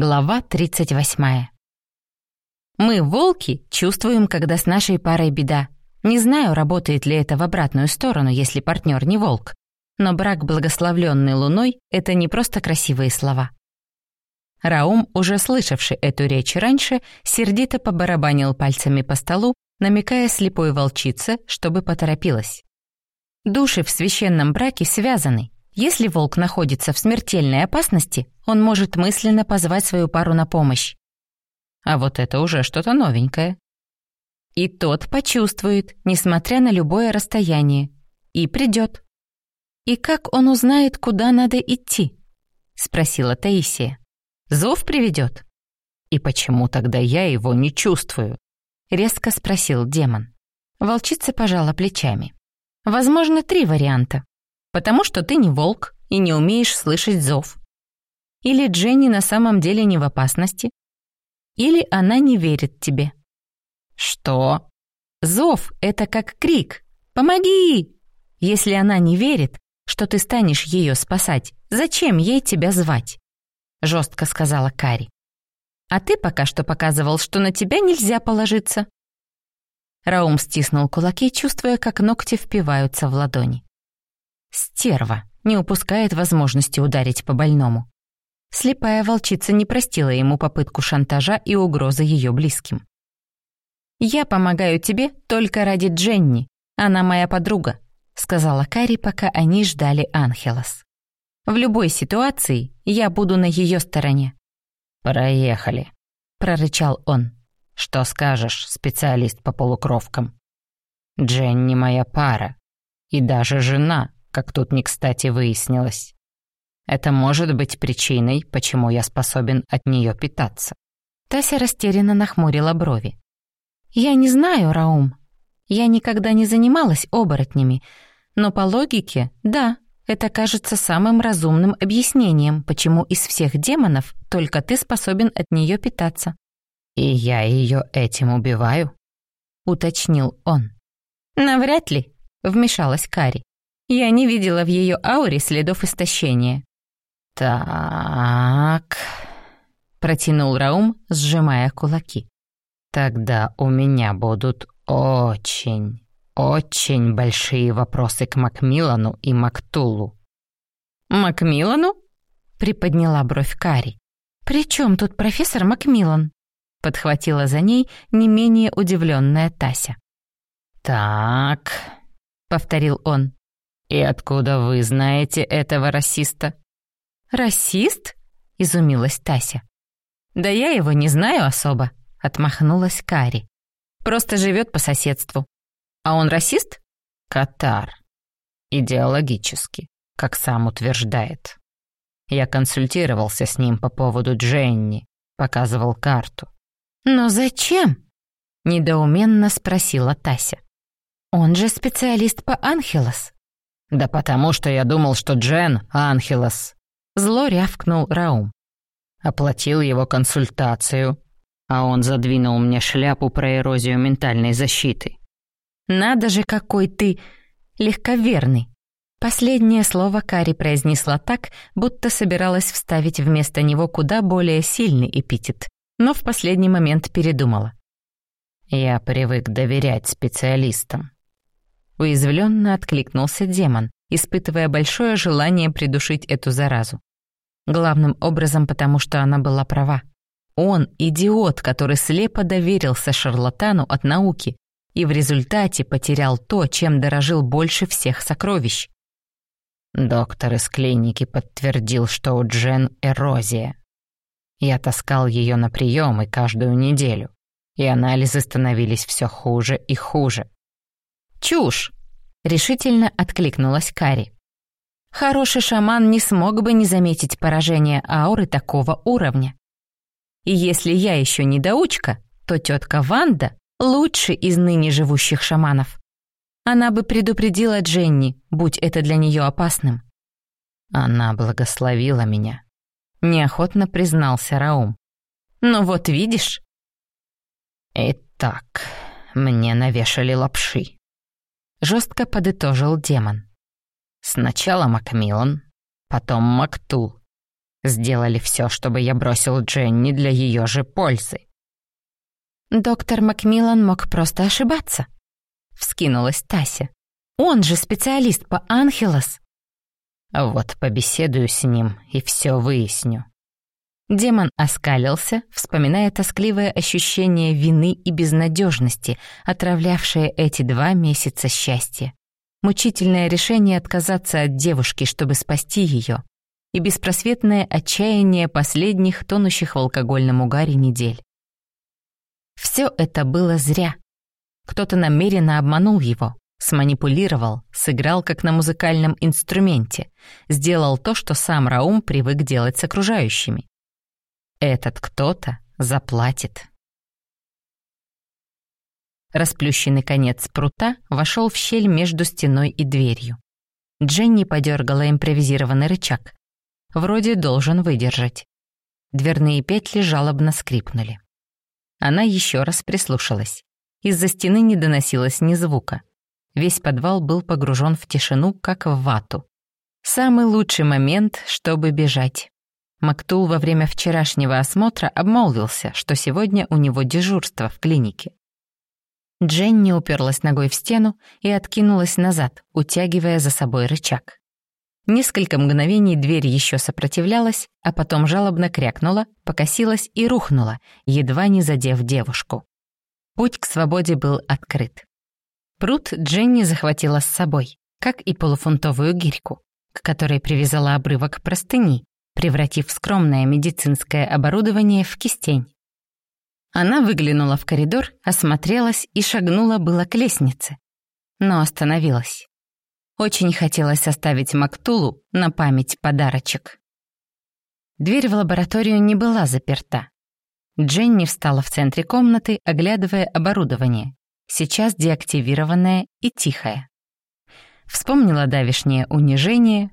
Глава 38. Мы, волки, чувствуем, когда с нашей парой беда. Не знаю, работает ли это в обратную сторону, если партнер не волк. Но брак, благословленный луной, это не просто красивые слова. Раум, уже слышавший эту речь раньше, сердито побарабанил пальцами по столу, намекая слепой волчице, чтобы поторопилась. Души в священном браке связаны, если волк находится в смертельной опасности, он может мысленно позвать свою пару на помощь. А вот это уже что-то новенькое. И тот почувствует, несмотря на любое расстояние, и придет. «И как он узнает, куда надо идти?» — спросила Таисия. «Зов приведет?» «И почему тогда я его не чувствую?» — резко спросил демон. Волчица пожала плечами. «Возможно, три варианта. Потому что ты не волк и не умеешь слышать зов. Или Дженни на самом деле не в опасности. Или она не верит тебе. Что? Зов — это как крик. «Помоги!» Если она не верит, что ты станешь ее спасать, зачем ей тебя звать? Жестко сказала Кари. А ты пока что показывал, что на тебя нельзя положиться. Раум стиснул кулаки, чувствуя, как ногти впиваются в ладони. Стерва не упускает возможности ударить по больному. Слепая волчица не простила ему попытку шантажа и угрозы ее близким. «Я помогаю тебе только ради Дженни. Она моя подруга», — сказала Кари, пока они ждали Анхелос. «В любой ситуации я буду на ее стороне». «Проехали», — прорычал он. «Что скажешь, специалист по полукровкам?» «Дженни моя пара. И даже жена, как тут не кстати выяснилось. Это может быть причиной, почему я способен от нее питаться. Тася растерянно нахмурила брови. «Я не знаю, Раум. Я никогда не занималась оборотнями, но по логике, да, это кажется самым разумным объяснением, почему из всех демонов только ты способен от нее питаться». «И я ее этим убиваю?» — уточнил он. «Навряд ли», — вмешалась Кари. Я не видела в ее ауре следов истощения. «Так...» — протянул Раум, сжимая кулаки. «Тогда у меня будут очень, очень большие вопросы к Макмиллану и Мактулу». «Макмиллану?» — приподняла бровь Кари. «При чем тут профессор Макмиллан?» — подхватила за ней не менее удивленная Тася. «Так...» — повторил он. «И откуда вы знаете этого расиста?» «Расист?» — изумилась Тася. «Да я его не знаю особо», — отмахнулась Кари. «Просто живет по соседству. А он расист?» «Катар. Идеологически, как сам утверждает. Я консультировался с ним по поводу Дженни, показывал карту». «Но зачем?» — недоуменно спросила Тася. «Он же специалист по Анхелос». «Да потому что я думал, что Джен — Анхелос». Зло рявкнул Раум. Оплатил его консультацию, а он задвинул мне шляпу про эрозию ментальной защиты. «Надо же, какой ты легковерный!» Последнее слово Кари произнесла так, будто собиралась вставить вместо него куда более сильный эпитет, но в последний момент передумала. «Я привык доверять специалистам», Уязвленно откликнулся демон, испытывая большое желание придушить эту заразу. Главным образом потому, что она была права. Он — идиот, который слепо доверился шарлатану от науки и в результате потерял то, чем дорожил больше всех сокровищ. Доктор из клиники подтвердил, что у Джен эрозия. Я таскал ее на приемы каждую неделю, и анализы становились все хуже и хуже. «Чушь!» — решительно откликнулась Кари. «Хороший шаман не смог бы не заметить поражение ауры такого уровня. И если я еще недоучка, то тетка Ванда лучший из ныне живущих шаманов. Она бы предупредила Дженни, будь это для нее опасным». «Она благословила меня», — неохотно признался Раум. «Ну вот видишь». «Итак, мне навешали лапши», жестко подытожил демон. Сначала Макмиллан, потом Мактул. Сделали все, чтобы я бросил Дженни для ее же пользы. Доктор Макмиллан мог просто ошибаться. Вскинулась Тася. Он же специалист по Анхелос. Вот побеседую с ним и все выясню. Демон оскалился, вспоминая тоскливое ощущение вины и безнадежности, отравлявшее эти два месяца счастья. Мучительное решение отказаться от девушки, чтобы спасти ее, и беспросветное отчаяние последних, тонущих в алкогольном угаре недель. Все это было зря. Кто-то намеренно обманул его, сманипулировал, сыграл как на музыкальном инструменте, сделал то, что сам Раум привык делать с окружающими. Этот кто-то заплатит. Расплющенный конец прута вошел в щель между стеной и дверью. Дженни подергала импровизированный рычаг. Вроде должен выдержать. Дверные петли жалобно скрипнули. Она еще раз прислушалась. Из-за стены не доносилось ни звука. Весь подвал был погружен в тишину, как в вату. Самый лучший момент, чтобы бежать. Мактул во время вчерашнего осмотра обмолвился, что сегодня у него дежурство в клинике. Дженни уперлась ногой в стену и откинулась назад, утягивая за собой рычаг. Несколько мгновений дверь еще сопротивлялась, а потом жалобно крякнула, покосилась и рухнула, едва не задев девушку. Путь к свободе был открыт. Пруд Дженни захватила с собой, как и полуфунтовую гирьку, к которой привязала обрывок простыни, превратив скромное медицинское оборудование в кистень. Она выглянула в коридор, осмотрелась и шагнула было к лестнице, но остановилась. Очень хотелось оставить Мактулу на память подарочек. Дверь в лабораторию не была заперта. Дженни встала в центре комнаты, оглядывая оборудование, сейчас деактивированное и тихое. Вспомнила давишнее унижение,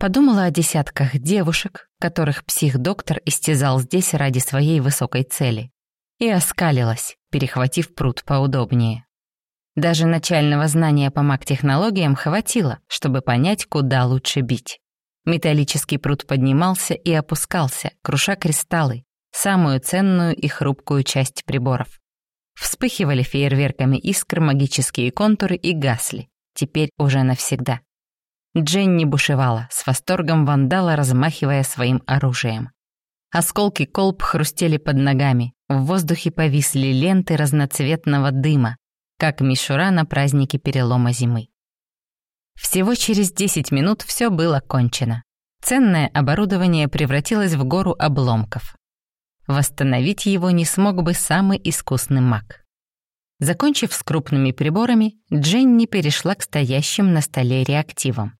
подумала о десятках девушек, которых психдоктор истязал здесь ради своей высокой цели и оскалилась, перехватив пруд поудобнее. Даже начального знания по маг-технологиям хватило, чтобы понять, куда лучше бить. Металлический пруд поднимался и опускался, круша кристаллы, самую ценную и хрупкую часть приборов. Вспыхивали фейерверками искр магические контуры и гасли, теперь уже навсегда. Дженни бушевала, с восторгом вандала, размахивая своим оружием. Осколки колб хрустели под ногами, в воздухе повисли ленты разноцветного дыма, как мишура на празднике перелома зимы. Всего через 10 минут все было кончено. Ценное оборудование превратилось в гору обломков. Восстановить его не смог бы самый искусный маг. Закончив с крупными приборами, Дженни перешла к стоящим на столе реактивам.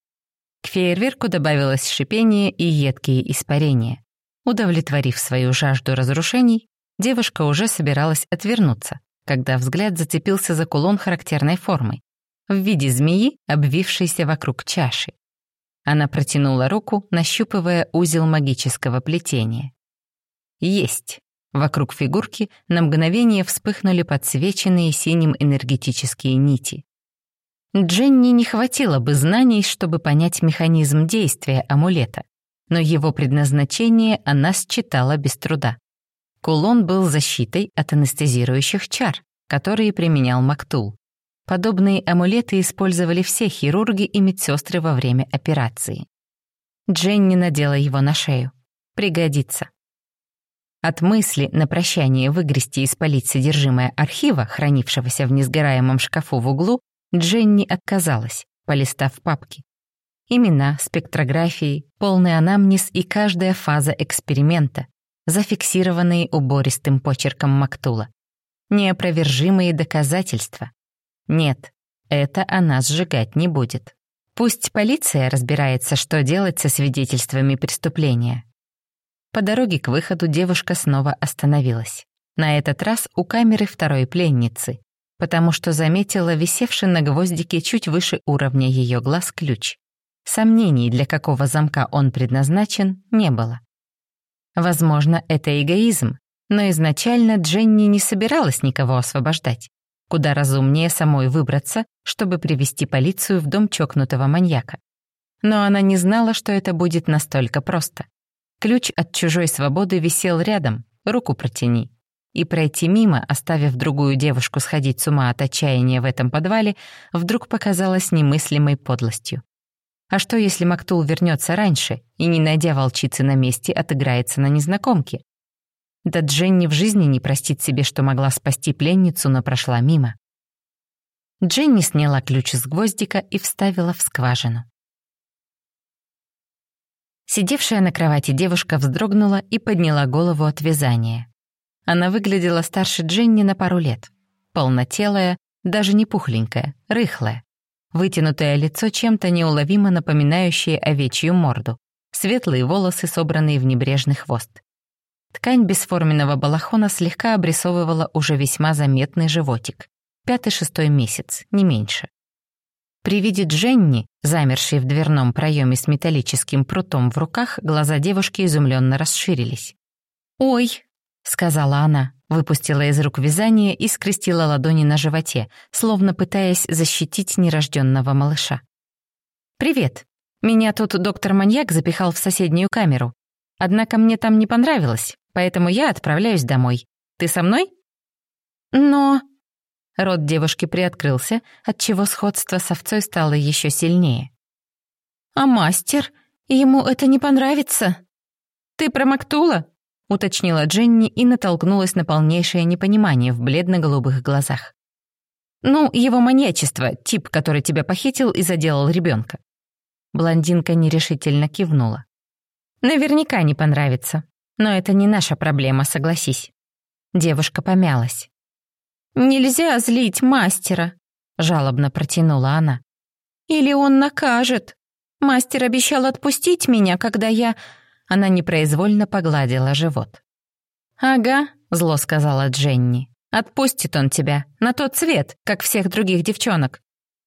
К фейерверку добавилось шипение и едкие испарения. Удовлетворив свою жажду разрушений, девушка уже собиралась отвернуться, когда взгляд зацепился за кулон характерной формы в виде змеи, обвившейся вокруг чаши. Она протянула руку, нащупывая узел магического плетения. Есть! Вокруг фигурки на мгновение вспыхнули подсвеченные синим энергетические нити. Дженни не хватило бы знаний, чтобы понять механизм действия амулета но его предназначение она считала без труда. Кулон был защитой от анестезирующих чар, которые применял Мактул. Подобные амулеты использовали все хирурги и медсестры во время операции. Дженни надела его на шею. Пригодится. От мысли на прощание выгрести и спалить содержимое архива, хранившегося в несгораемом шкафу в углу, Дженни отказалась, полистав папки. Имена, спектрографии, полный анамнез и каждая фаза эксперимента, зафиксированные убористым почерком Мактула. Неопровержимые доказательства. Нет, это она сжигать не будет. Пусть полиция разбирается, что делать со свидетельствами преступления. По дороге к выходу девушка снова остановилась. На этот раз у камеры второй пленницы, потому что заметила висевший на гвоздике чуть выше уровня ее глаз ключ. Сомнений, для какого замка он предназначен, не было. Возможно, это эгоизм, но изначально Дженни не собиралась никого освобождать. Куда разумнее самой выбраться, чтобы привести полицию в дом чокнутого маньяка. Но она не знала, что это будет настолько просто. Ключ от чужой свободы висел рядом, руку протяни. И пройти мимо, оставив другую девушку сходить с ума от отчаяния в этом подвале, вдруг показалось немыслимой подлостью. А что, если Мактул вернется раньше и, не найдя волчицы на месте, отыграется на незнакомке? Да Дженни в жизни не простит себе, что могла спасти пленницу, но прошла мимо. Дженни сняла ключ с гвоздика и вставила в скважину. Сидевшая на кровати девушка вздрогнула и подняла голову от вязания. Она выглядела старше Дженни на пару лет. Полнотелая, даже не пухленькая, рыхлая. Вытянутое лицо чем-то неуловимо напоминающее овечью морду. Светлые волосы, собранные в небрежный хвост. Ткань бесформенного балахона слегка обрисовывала уже весьма заметный животик. Пятый-шестой месяц, не меньше. При виде Дженни, замершей в дверном проеме с металлическим прутом в руках, глаза девушки изумленно расширились. «Ой!» — сказала она, выпустила из рук вязание и скрестила ладони на животе, словно пытаясь защитить нерожденного малыша. «Привет. Меня тут доктор-маньяк запихал в соседнюю камеру. Однако мне там не понравилось, поэтому я отправляюсь домой. Ты со мной?» «Но...» Рот девушки приоткрылся, отчего сходство с овцой стало еще сильнее. «А мастер? Ему это не понравится?» «Ты про Мактула?» — уточнила Дженни и натолкнулась на полнейшее непонимание в бледно-голубых глазах. «Ну, его маньячество, тип, который тебя похитил и заделал ребенка. Блондинка нерешительно кивнула. «Наверняка не понравится. Но это не наша проблема, согласись». Девушка помялась. «Нельзя злить мастера», — жалобно протянула она. «Или он накажет. Мастер обещал отпустить меня, когда я...» Она непроизвольно погладила живот. «Ага», — зло сказала Дженни. «Отпустит он тебя, на тот цвет, как всех других девчонок.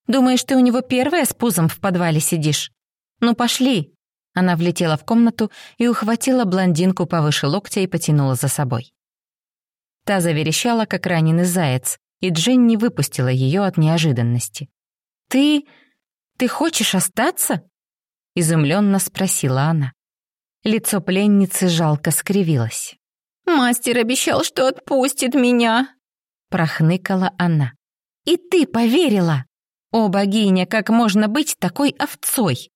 Думаешь, ты у него первая с пузом в подвале сидишь? Ну пошли!» Она влетела в комнату и ухватила блондинку повыше локтя и потянула за собой. Та заверещала, как раненый заяц, и Дженни выпустила ее от неожиданности. «Ты... ты хочешь остаться?» — изумленно спросила она. Лицо пленницы жалко скривилось. «Мастер обещал, что отпустит меня!» — прохныкала она. «И ты поверила! О, богиня, как можно быть такой овцой!»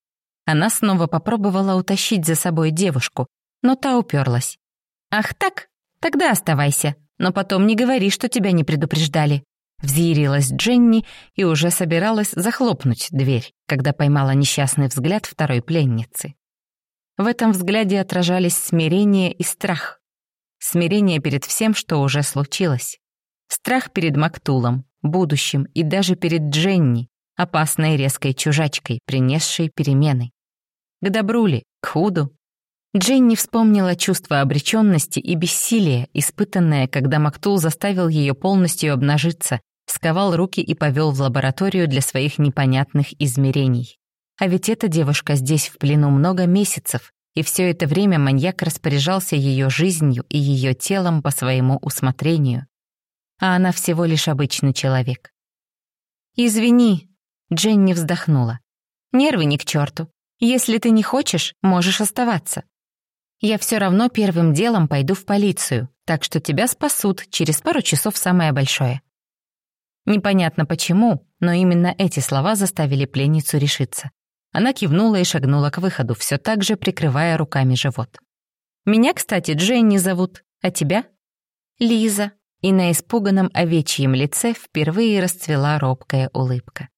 Она снова попробовала утащить за собой девушку, но та уперлась. «Ах так? Тогда оставайся но потом не говори, что тебя не предупреждали». Взъярилась Дженни и уже собиралась захлопнуть дверь, когда поймала несчастный взгляд второй пленницы. В этом взгляде отражались смирение и страх. Смирение перед всем, что уже случилось. Страх перед Мактулом, будущим и даже перед Дженни, опасной резкой чужачкой, принесшей перемены. К добру ли, к худу, Дженни вспомнила чувство обреченности и бессилия, испытанное, когда Мактул заставил ее полностью обнажиться, сковал руки и повел в лабораторию для своих непонятных измерений. А ведь эта девушка здесь в плену много месяцев, и все это время маньяк распоряжался ее жизнью и ее телом по своему усмотрению. А она всего лишь обычный человек. «Извини», — Дженни вздохнула. «Нервы ни к черту. Если ты не хочешь, можешь оставаться. Я все равно первым делом пойду в полицию, так что тебя спасут через пару часов самое большое». Непонятно почему, но именно эти слова заставили пленницу решиться. Она кивнула и шагнула к выходу, все так же прикрывая руками живот. «Меня, кстати, Дженни зовут, а тебя?» «Лиза». И на испуганном овечьем лице впервые расцвела робкая улыбка.